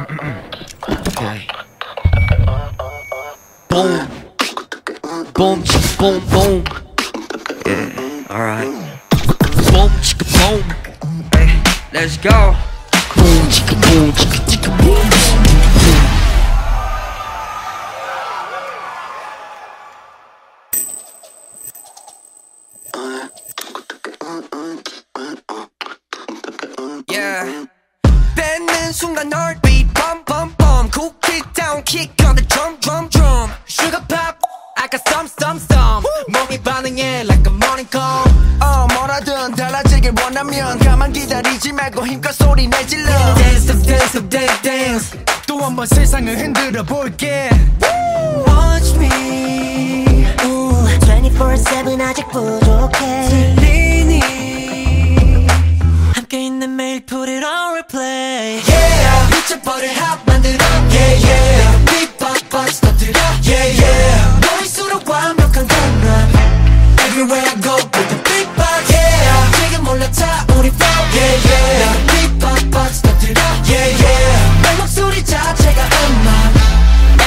Okay. Boom. Boom, chicka, boom, boom. Yeah, alright. Boom, chicka, boom. Hey, let's go. Boom, chicka, boom, chicka, chicka, boom. Yeah. 뺏는 순간 널 beat bum bum bum cookie down kick on the drum drum drum sugar pop I got some some some 몸이 반응해 like a morning call 어 뭐라든 달라지길 원하면 가만 기다리지 말고 힘껏 소리 내질러 dance up dance up dance dance 또 한 번 세상을 흔들어 볼게 watch me 24-7 아직 부족해 Everywhere I go with the big box yeah 지금 올라타 우리 flow yeah yeah 빅박 박스 터뜨려 yeah yeah 내 목소리 자체가 음악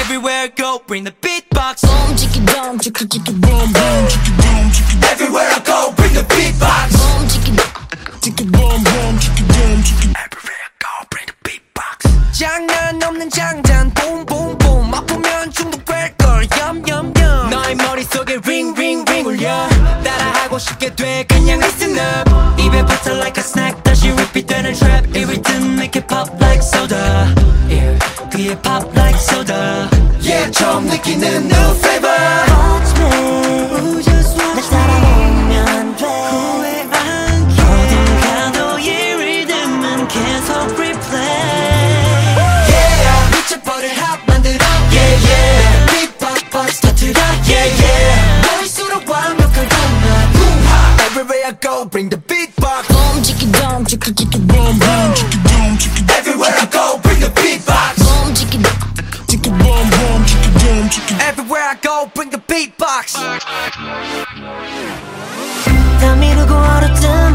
Everywhere I go bring the beatbox Boom chicky dum chicky chicky boom boom Everywhere I go bring the beatbox boom chicky chicky boom boom chicky boom chicky Everywhere I go bring the beatbox 장난 없는 장단 붐붐붐 아프면 중독될걸 염염염 너의 머릿속에 ring ring ring 울려 따라 하고 싶게 돼. 그냥 listen up. 입에 붙어 like a snack 다시 repeat 되는 trap. 이 리듬 make it pop like soda. Yeah, 그의 pop like soda. Yeah 처음 느끼는 new flavor. Watch me just watch me 날 가도 이 계속 wanna go, bring the beatbox Boom, chicka, boom, chicka, chicka, boom, boom, chicka, boom, chicka Everywhere I go, bring the beatbox Boom, chicka, chicka, boom, boom, chicka, boom, chicka Everywhere I go, bring the beatbox 다 미루고 얼었던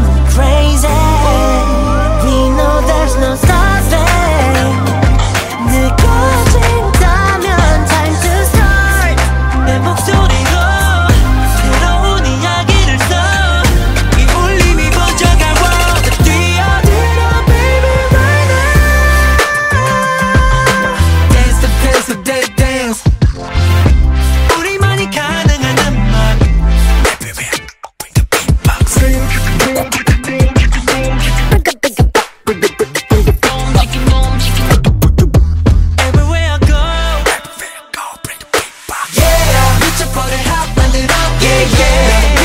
거를 합만들어 yeah yeah.